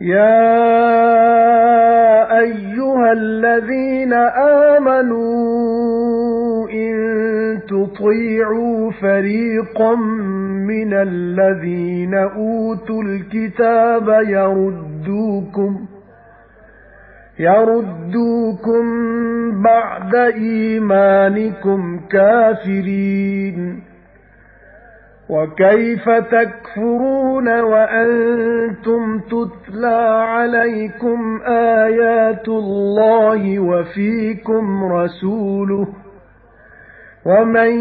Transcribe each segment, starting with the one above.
يَا أَيُّهَا الَّذِينَ آمَنُوا إِن تُطِيعُوا فَرِيقًا مِنَ الَّذِينَ أُوتُوا الْكِتَابَ يَرُدُّوكُمْ يَرُدُّوكُمْ بَعْدَ إِيمَانِكُمْ كَافِرِينَ وَكَيْفَ تَكْفُرُونَ وَأَنْتُمْ تُتْلَى عَلَيْكُمْ آيَاتُ اللَّهِ وَفِيكُمْ رَسُولُهُ وَمَن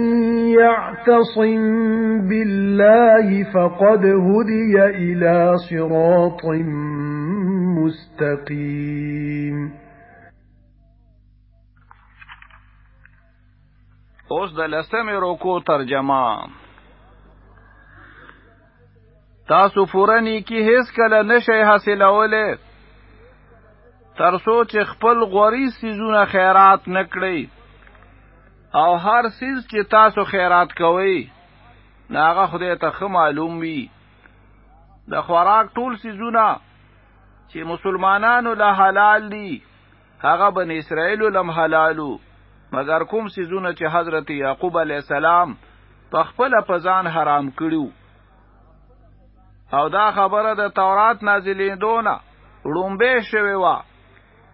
يَعْتَصِم بِاللَّهِ فَقَدْ هُدِيَ إِلَى صِرَاطٍ مُسْتَقِيمٍ. اوس د لسمه روکو ترجمه. تاسو فورنی کی هیڅ کله نشئ حاصلوله تر سوچ خپل غوري سيزونه خیرات نکړي او هر سیز چې تاسو خیرات کوئ ناغه خدای ته معلوم وي. د خوراک ټول سيزونه چې مسلمانانو له حلال دي هغه بن اسرائیل لم حلالو. مگر کوم سيزونه چې حضرت یعقوب علی السلام په خپل پزان حرام کړیو او دا خبره د تورات نازلېدونه وړومبه شوی وا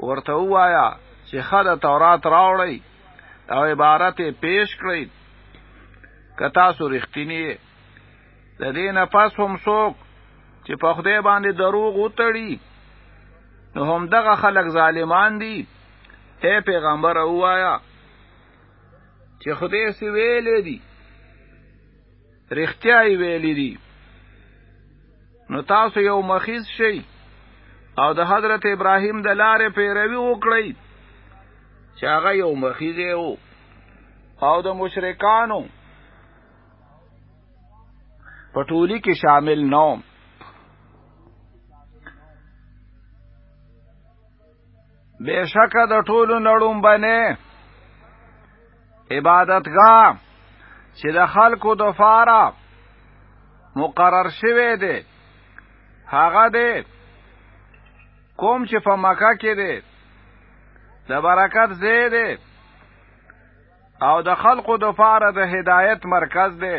ورته وایا چې خدای تورات راوړی او عبارت پیش کړی کتا سو رښتینی د دې نه پس هم څوک چې په خدای باندې دروغ وتړي. نو هم دغه خلک ظالمان دي. اے پیغمبر وایا چې خدای سی ویلې دي؟ رښتیا یې ویلې دي نو تاسو یو مخیز شئ. او د حضرت ابراهیم د لارې پیروي وکړئ. چې هغه یو مخیز یو او د مشرکانو پټولی کې شامل نو بشکه د ټولو نړوم باندې عبادتګاه چې د خلکو د فاره مقرر شوه دی هغه دی. کوم چې په مکه کې دی. د برکت ځای دی. او د خلقو د فاره د هدایت مرکز دی.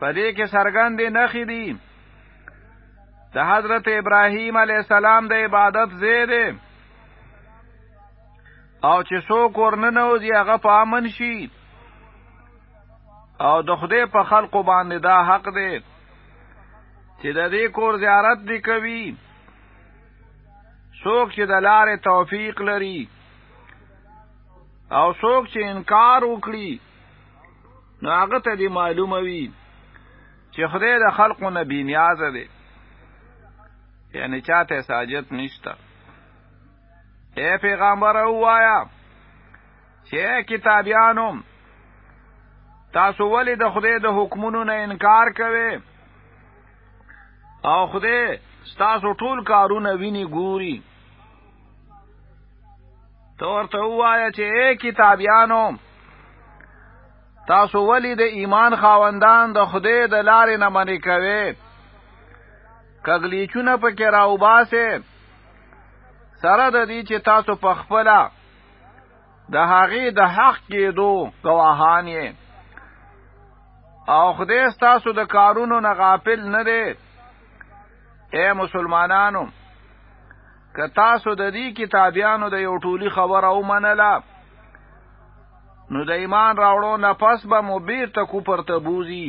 په دې کې سرګندې نخې دي. د حضرت ابراهیم علی السلام د عبادت ځای دی. او چې څوک ورننوځي هغه په امن شي. او د خدای په خلقو باندې دا حق دی چې د دې کور زیارت دی کوي څوک چې د لارې توفیق لري او څوک چې انکار وکړي نو هغه ته دی معلومه وي چې خدای د خلقو نه بینیاز دی. یعنی چاته ساجت نشته. اے پیغمبر وایا چې کتابیانو تاسو ولې د خدای د حکمونو نه انکار کوئ او خدای ستاسو ټول کارونه ویني ګوري. تو ورته وایا چې اے کتابیانو تاسو ولی د ایمان خاوندان د خدای د لارې نه منې کوي کغلیچونه پکې راوباسه سره د دې چې تاسو په خپل د هغې د حق کېدو گواهان یې. او خدای ستاسو د کارونو نه غافل نه دی اے مسلمانانو که تاسو د دې کتابیانو د یو ټولي خبره ومنله نو د ایمان راوړو نه پس به مو بیرته کوپر ته بوزي.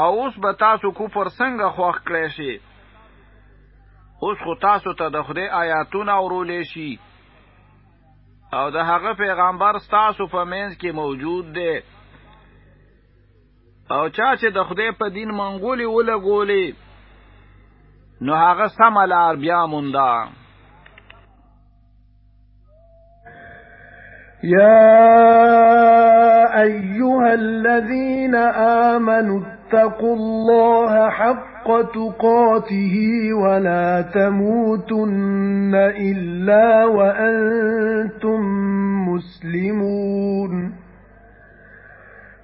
او اوس به تاسو کوپر څنګه خوښ کړئ شي؟ اوس خو تاسو ته د خدای آیاتونه اورولې شي. او د هغه پیغمبر تاسو په منځ کې موجود دی أو چا چې د خدای په دین منغولي ولګولې نو هغه سم لار بیا موندا يا ايها الذين آمنوا اتقوا الله حق تقاته ولا تموتن الا وأنتم مسلمون.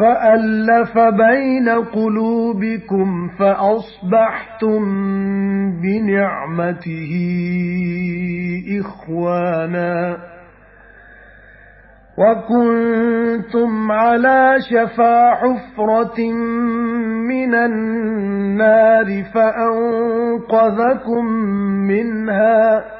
فَأَلَّفَ بَيْنَ قُلُوبِكُمْ فَأَصْبَحْتُمْ بِنِعْمَتِهِ إِخْوَانًا وَكُنتُمْ عَلَى شَفَا حُفْرَةٍ مِنَ النَّارِ فَأَنقَذَكُم مِّنْهَا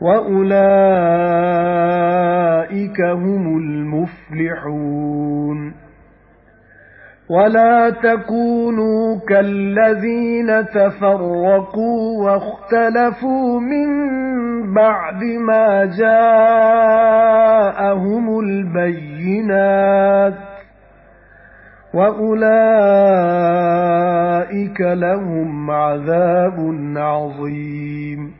وَأُولَئِكَ هُمُ الْمُفْلِحُونَ وَلَا تَكُونُوا كَالَّذِينَ تَفَرَّقُوا وَاخْتَلَفُوا مِنْ بَعْدِ مَا جَاءَهُمُ الْبَيِّنَاتُ وَأُولَئِكَ لَهُمْ عَذَابٌ عَظِيمٌ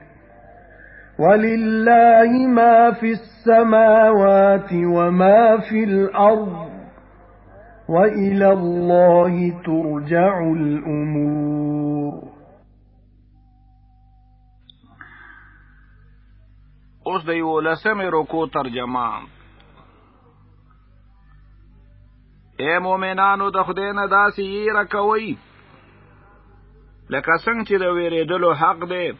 وَلِلَّهِ مَا فِي السَّمَاوَاتِ وَمَا فِي الْأَرْضِ وَإِلَى اللَّهِ تُرْجَعُ الْأُمُورُ. اوس د یو لسمه رکو ترجمه. اے مؤمنانو د خدای نه داسې یې راکوي لکه څنګه چې د ویریدلو حق دی.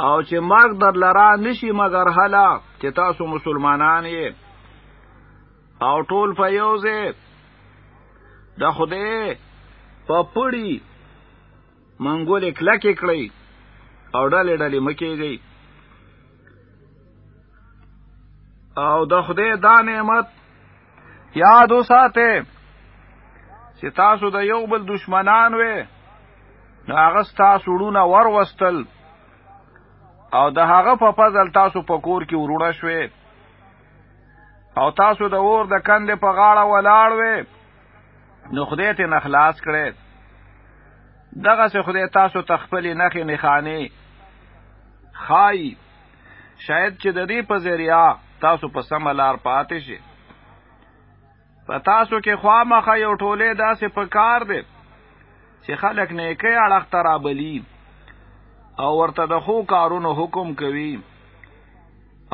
او چې مرګ در لرا نشي مگر حالا چې تاسو مسلمانان یې. او ټول فیوزه د خوده په پړی منګول کلکې کړی او ډلې ډلې مکیږي او د خدای دا نعمت یاد وساته چې تاسو د یو بل دشمنان وې نو هغه تاسو ورونه ور وستل او د هغه په فضل تاسو په کور کې ورونه شوي او تاسو د اور د کندې په غاړه ولاړ وې. نو خدای ته نخلاص کړي دغه سه خدای تاسو تخپل نخې نخانه خای شاید چې د دې په ذریعہ تاسو په سم لار پاتې شي په تاسو کې خامخا یو ټوله داسې په کار دی چې خلک نه کې اړه ترابلی او ورته د خو کارونو حکم کوي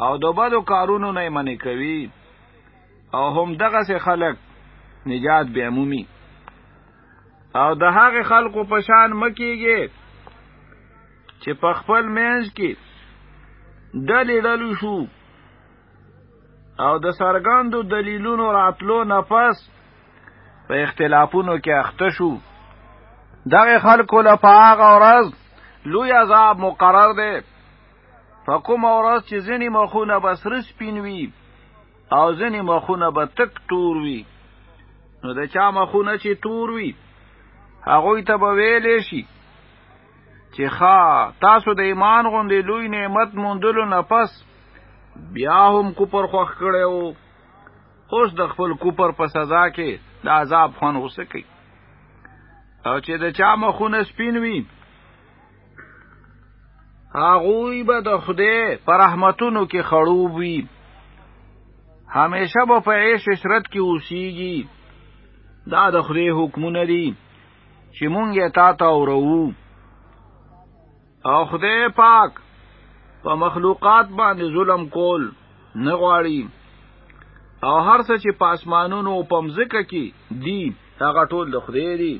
او د بدو کارونو نه منې کوي او هم دغه سه خلق نجات به عمومي او د هغه خلقو په شان مکیږي چې په خپل مینځ کې دلی دلو شو او د سرګاندو دلیلونو راتلو نفس په اختلافونو کې اخته شو. دغه خلقو لپاره ورځ لوی عذاب مقرر دی. فقوم اورس چې ځنی مخونه بسر سپینوي او ځنی مخونه به تک تور وي. نو د چا مخونه چې تور وي هغه ته به ویلې شي چې ښا تاسو د ایمان غوندې لوی نعمت موندلو نه پس بیا هم کو پر خوخ کړو اوس د خپل کوپر په سزا کې د عذاب خون اوسه کوي او چې د چا مخونه سپین وي هغه به د خدای پر رحمتونو کې خړوب وي. همیشه به په عيش عشرت کې اوسيږي دا د خدای حکمونه دي چې مونږ یې تا ته ورو او خدای پاک په مخلوقات باندې ظلم کول نه غواړي. او هر څه چې پاسمانونو او پمزکه کې دي هغه ټول د خدای دی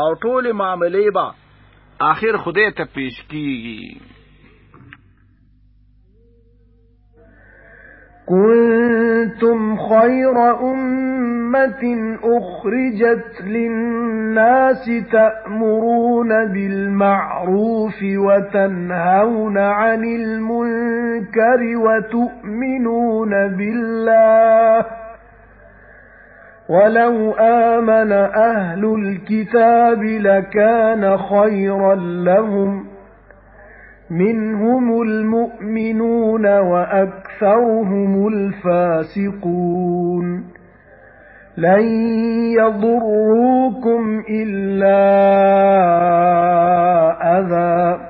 او ټول معاملې به آخر خدای ته پیش کیږي. كنتم خير أمة أخرجت للناس تأمرون بالمعروف وتنهون عن المنكر وتؤمنون بالله ولو آمن أهل الكتاب لكان خيرا لهم منهم المؤمنون وأكثرهم الفاسقون لن يضروكم إلا أذى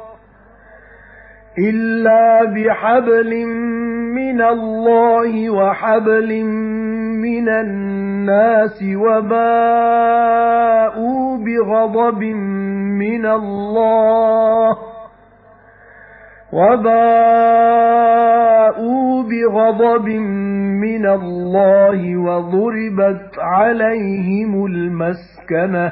إِلَّا بِحَبْلٍ مِّنَ اللَّهِ وَحَبْلٍ مِّنَ النَّاسِ وَبَاءُوا بِغَضَبٍ مِّنَ اللَّهِ وَبَاءُوا بِغَضَبٍ مِّنَ اللَّهِ وَضُرِبَتْ عَلَيْهِمُ الْمَسْكَنَةُ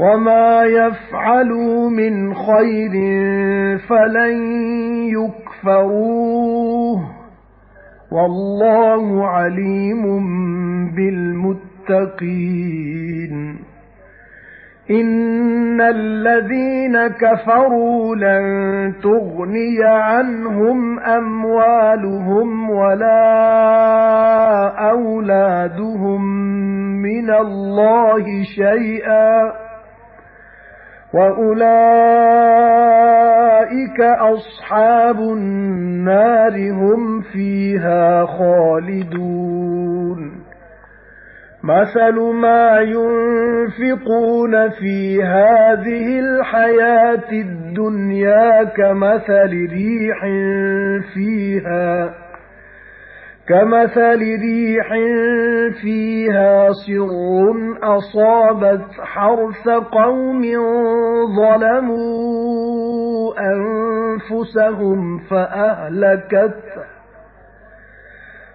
وَمَا يَفْعَلُوا مِنْ خَيْرٍ فَلَن يُكْفَرُوهُ وَاللَّهُ عَلِيمٌ بِالْمُتَّقِينَ إِنَّ الَّذِينَ كَفَرُوا لَن تُغْنِيَ عَنْهُمْ أَمْوَالُهُمْ وَلَا أَوْلَادُهُمْ مِنَ اللَّهِ شَيْئًا وَأُولَئِكَ أَصْحَابُ النَّارِ هُمْ فِيهَا خَالِدُونَ مَثَلُ مَا يُنْفِقُونَ فِي هَذِهِ الْحَيَاةِ الدُّنْيَا كَمَثَلِ رِيحٍ فِيهَا كَمَثَلِ رِيحٍ فِيهَا صِرٌّ أَصَابَتْ حَرْثَ قَوْمٍ ظَلَمُوا أَنفُسَهُمْ فَأَهْلَكَتْهُ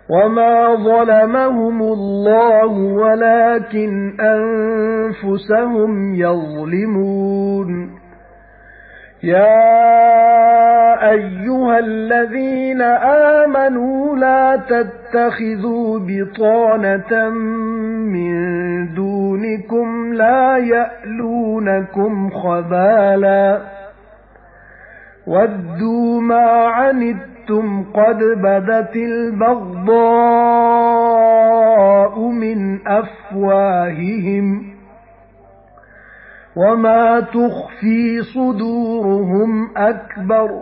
وَمَا ظَلَمَهُمُ اللَّهُ وَلَكِنْ أَنفُسَهُمْ يَظْلِمُونَ. يا أيها الذين آمنوا لا تتخذوا بطانة من دونكم لا يألونكم خبالا ودوا ما عنتم قد بدت البغضاء من أفواههم وَمَا تُخْفِي صُدُورُهُمْ أَكْبَرُ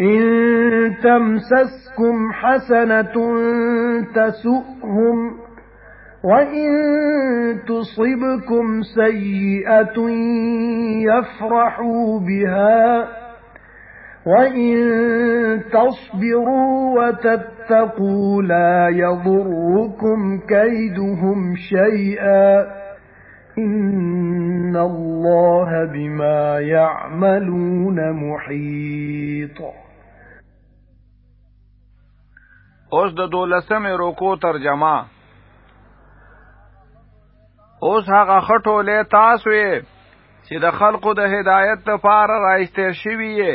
إِن تَمْسَسْكُمْ حَسَنَةٌ تَسُؤْهُمْ وَإِن تُصِبْكُمْ سَيِّئَةٌ يَفْرَحُوا بِهَا وَإِن تَصْبِرُوا وَتَتَّقُوا لَا يَضُرُّكُمْ كَيْدُهُمْ شَيْئًا إِنَّ اللَّهَ بِمَا يَعْمَلُونَ مُحِيطٌ. اوس د دولسمې روکو ترجمه. اوس هغه خټولې تاسو یې چې د خلقو د هدایت لپاره راځته شوی یې.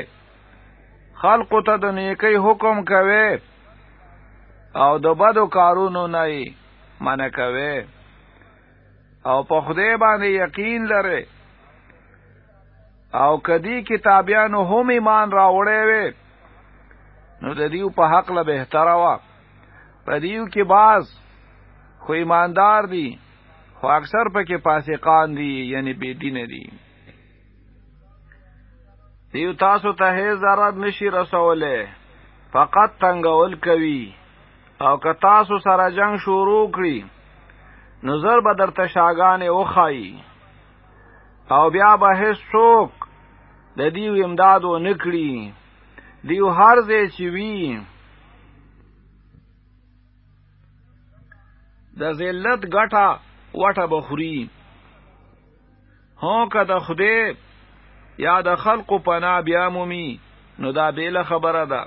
خلقو ته د نیکی حکم کوي او د بدو کارونو نه منع کوي او په خدای باندې یقین لري او کدی کتابیانو هم ایمان راوړې وي نو د دیو په حق له بهتره وا په دیو کې باز خو ایماندار دي خو اکثر پکې فاسقان دي یعنی بے دین دي. دیو تاسو ته zarar نشي رسوله فقط تنگول کوي. او که تاسو سره جنگ شروع کړی نظر به درته شاګانې وخایي او بیا به هیڅ څوک د دیو امداد و نکړي دیو هر ځای چې وي د ذلت ګټه وټه بخوري هو که د خدای یا د خلقو پنا بیا مومي نو دا بیل خبره ده.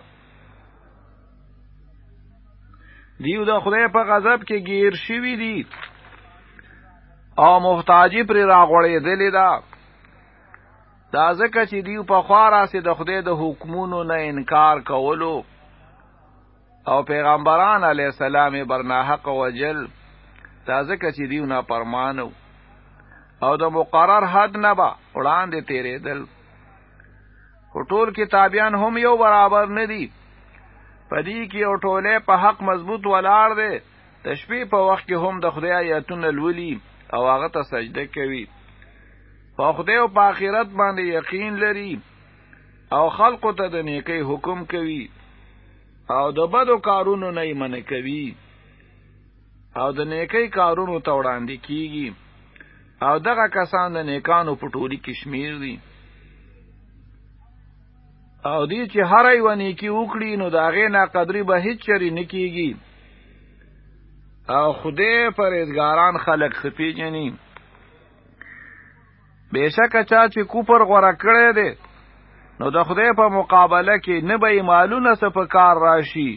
دیو د خدای په غضب کې گیر شوی دی او محتاجی پر راغړې دلی دا دا ځکه چې دیو په خوارا سي د خدای د حکمونو نه انکار کولو. او پیغمبران علی السلام برناحق وجل دا ځکه چې دیو نه پرمانو او د مقرر حد نه با وړاندې تیرېدل ټول کتابیان هم یو برابر نه دي. پدې کې او ټوله په حق مضبوط ولاړ دي تشبیه په وخت کې هم د خدای آیاتونه لولي او هغه ته سجده کوي. په خدای او په آخرت باندې یقین لري او خلقو ته د نیکی حکم کوي. او د بدو کارونو نه یې منع کوي او د نیکی کارونو ته وړاندې کیږي. او دغه کسان د نیکانو په ټولي کې شمیر دي. او دی چې هر یو نیکی وکړي نو دا غې نه قدرې به هیڅ چری نکیږي او خدای پرېزګاران خلق خفي جنې بشک چا چې کوپر غوړه کړی دی نو د خدای په مقابله کې نه به مالونه سپکار راشي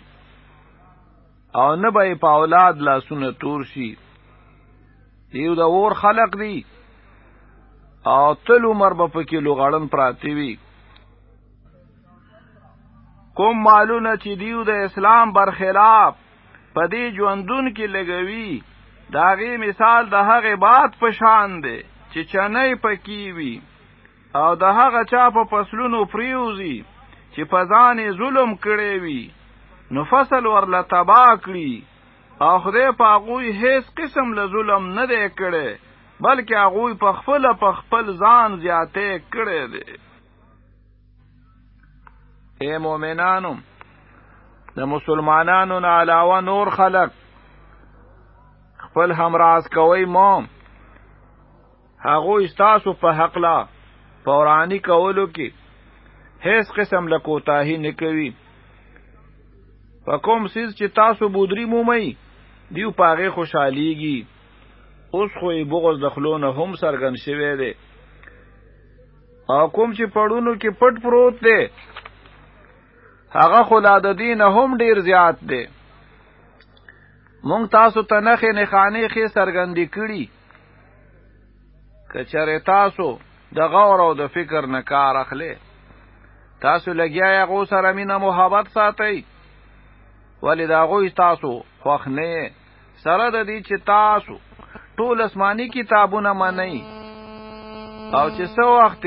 او نه به په اولاد لاسونه تور شي. دیو د اور خلق دی. او تل عمر به پکې لوغړن پراتی وي. کوم مالونه چې دیو د اسلام برخلاف په دې ژوندون کې لګوي داغه مثال د هغه باد په شان دی چې چنې پکې وي. او د هغه چا په فصلونو پریوزي چې په ځان ظلم کړی وي نو فصل ورله تبا کړي. او خدای په هغوی هیڅ قسم له ظلم نه دی کړی بلکې هغوی په خپل په خپل ځان زیاتې کړی دی. اے مؤمنانو د مسلمانانو نه علاوه نور خلق خپل همراز کوي مو هغه استاسو په حق لا پورانی کولو کې هیڅ قسم له کوتاهی نه کوي په کوم سیز چې تاسو بودری مومئ دیو پاغه خوشحاليږي اوس خو یې بغض دخلونه هم سرګن شوی دی او کوم چې پړونو کې پټ پروت دی هغه خلا د دین هم ډیر زیات دی مونږ تاسو ته نخې نه خانې خې سرګندې کړي کچره تاسو د غور او د فکر نه کار اخلي تاسو لګیا یا غو سره مینه محبت ساتي ولی دا غوی تاسو خوخ نه سره د دې چې تاسو ټول اسماني کتابونه منئ او چې څو وخت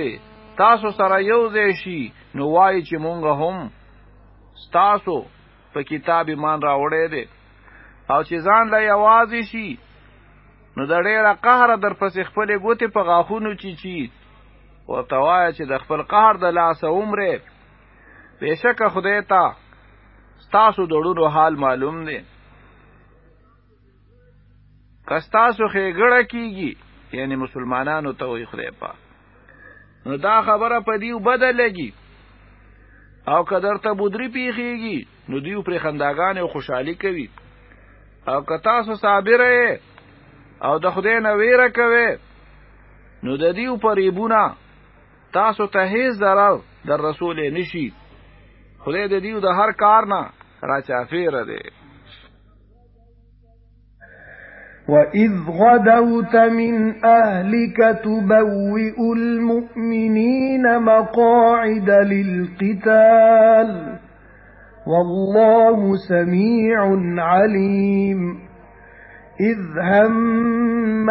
تاسو سره یو ځای شي نو وایي چې مونږ هم تاسو په کتاب ایمان راوړې دي او چې ځان لا یوازې شي نو د ډېره قهر در پسې خپل ګوتې په غاښونو چی چی ورته وایه چې د خپل قهر د لاسه عمره بېشکه خدای ته ستاسو دړونو حال معلوم دی. کستاسو خېګړه کیږي یعنی مسلمانانو ته وي خدای پاک. نو دا خبره په دیو بدلږي او کدر ته بودری پیخیږي نو دیو پر خنداګان او خوشحالي کوي. او که تاسو صابر او د خدای نه ویره کوي نو د دیو پریبونه تاسو ته هیڅ ضرر در رسول نشي خدای د دیو د هر کار نه را چافیره دی. وَإِذْ غَدَوْتَ مِنْ أَهْلِكَ تُبَوِّئُ الْمُؤْمِنِينَ مَقَاعِدَ لِلْقِتَالِ وَاللَّهُ سَمِيعٌ عَلِيمٌ إِذْ هَمَّ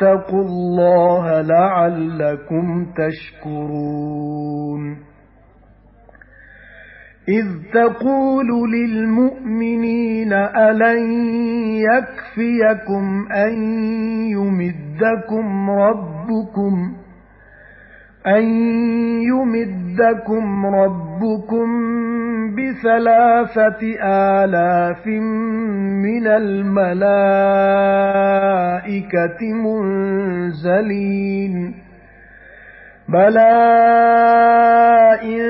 فَاتَّقُوا اللَّهَ لَعَلَّكُمْ تَشْكُرُونَ. إِذْ تَقُولُ لِلْمُؤْمِنِينَ أَلَنْ يَكْفِيَكُمْ أَنْ يُمِدَّكُمْ رَبُّكُمْ أَن يُمِدَّكُمْ رَبُّكُمْ بِثَلَاثَةِ آلَافٍ مِنَ الْمَلَائِكَةِ مُنزَلِينَ بَلَى إِن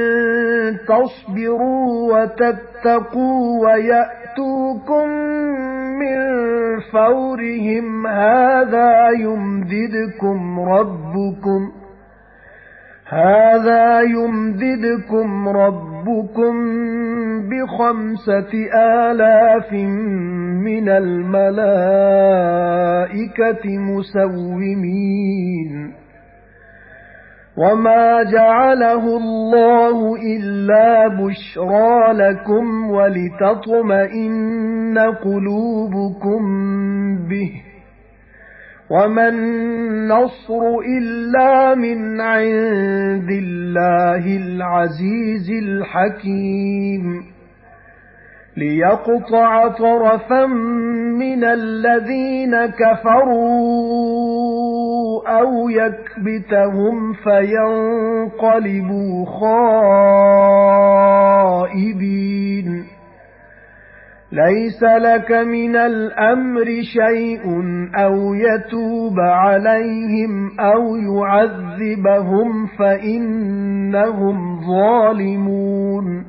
تَصْبِرُوا وَتَتَّقُوا وَيَأْتُوكُم مِّن فَوْرِهِمْ هَذَا يُمْدِدْكُمْ رَبُّكُمْ هَذَا يُمْدِدْكُمْ رَبُّكُمْ بِخَمْسَةِ آلَافٍ مِنَ الْمَلَائِكَةِ مُسَوِّمِينَ. وَمَا جَعَلَهُ اللَّهُ إِلَّا بُشْرَى لَكُمْ وَلِتَطْمَئِنَّ قُلُوبُكُمْ بِهِ. وَمَا النَّصْرُ إِلَّا مِنْ عِندِ اللَّهِ الْعَزِيزِ الْحَكِيمِ لِيَقْطَعَ طَرَفًا مِنَ الَّذِينَ كَفَرُوا أَوْ يَكْبِتَهُمْ فَيَنقَلِبُوا خَائِبِينَ لَيْسَ لَكَ مِنَ الْأَمْرِ شَيْءٌ أَوْ يَتُوبَ عَلَيْهِمْ أَوْ يُعَذِّبَهُمْ فَإِنَّهُمْ ظَالِمُونَ.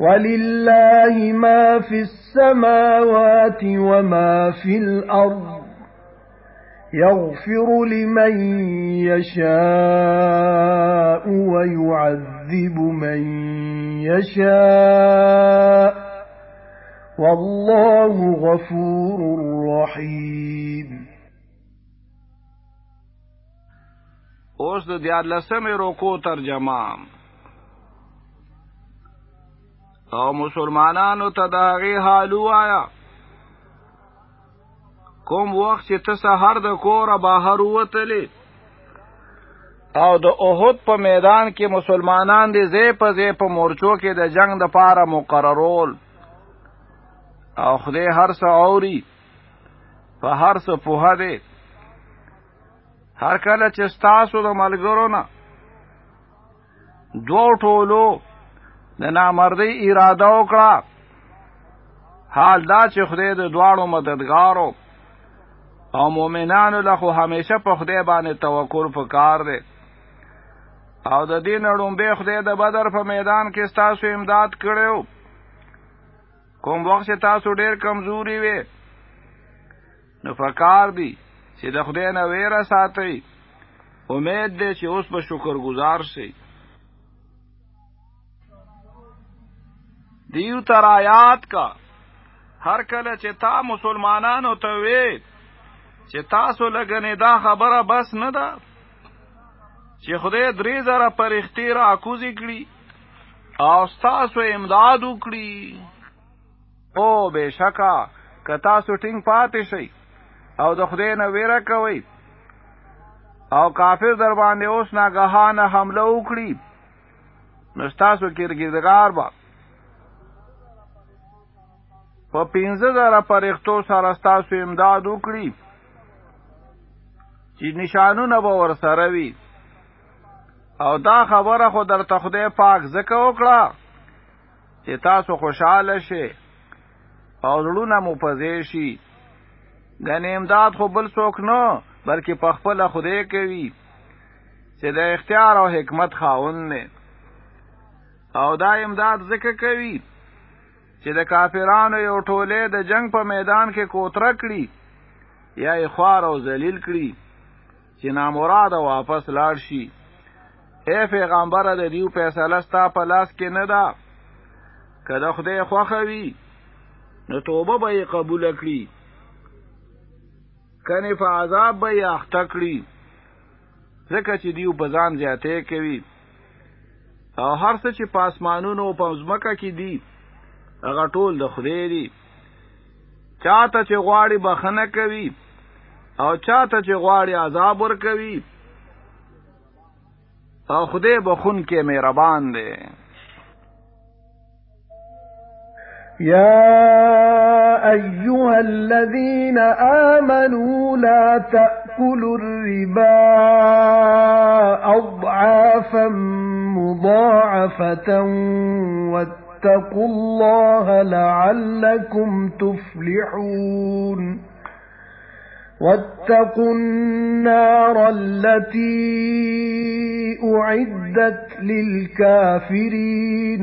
وَلِلَّهِ مَا فِي السَّمَاوَاتِ وَمَا فِي الْأَرْضِ يَغْفِرُ لِمَن يَشَاءُ وَيُعَذِّبُ مَن يَشَاءُ. والله غفور رحيم. اوس د دیارلسمې روکو ترجمه. او مسلمانانو ته د هغې حالو آیا کوم وخت چې ته سهار د کوره بهر وتلې او د احد په میدان کې مسلمانان دي زی په زی په مورچو کې د جنگ د پاره مقررول او خدای هر څه اوري په هر څه په دی. هر کله چې تاسو د ملګرو نه دوه ټولو د نامردی اراده وکړه حال دا چې خدای د دواړو مددگارو او مؤمنانو له خو همیشه په خدای باندې توکل وکړ دی. او د دین اړومبه خدای د بدر په میدان کې تاسو امداد کړو کوم وخت تاسو ډیر کمزوري وي نو فکار دی چې د خدای نه ویره ساتي امید دی چې اوس په شکر گزار شي دیو تر آیات کا هر کله چې تا مسلمانانو ته وې چې تاسو لګنې دا خبره بس نه ده. چې خدای درې زره پرښتې را کوزي کړي او تاسو امداد وکړي او بشکا که تاسو ټینګ پاتې شئ او د خدای نه ویره کوئ او کافر در باندې اوس ناګهانه حمله وکړي نو تاسو کېرګیدګار به په پینځه زره پرښتو سره تاسو امداد وکړي چې نشانونه به ورسره وي. او دا خبره خو در ته خدای پاک زکه وکړه چې تاسو خوشاله شئ او زړونه مو پزې شي. غنې امداد خو بل څوک نه بلکې په خپل خدای کوي. چې د اختیار او حکمت خاوند نه او دا امداد ذکر کوي چې د کافرانو یو ټوله د جنگ په میدان کې کوتره کړي یا اخوار او ذلیل کړي چې نامراد واپس لاړ شي. اے پیغمبر د دیو فیصله ستا په لاس کې نه ده. کله خدای خوخه وي نو توبه به قبول کړي. کنه په عذاب به اخته کړي. ځکه چې دیو ځان زیاتې کوي. او هر څه چې پاسمانونو په ځمکه کې دي هغه ټول د خدای دی چاته چې غواړي بخنه کوي او چاته چې غواړي عذاب ور کوي او خدای بخون کې مهربان دی. يا أيها الذين آمنوا لا تأكلوا الربا أضعافا مضاعفة واتقوا الله لعلكم تفلحون وَاتَّقُوا النَّارَ الَّتِي أُعِدَّتْ لِلْكَافِرِينَ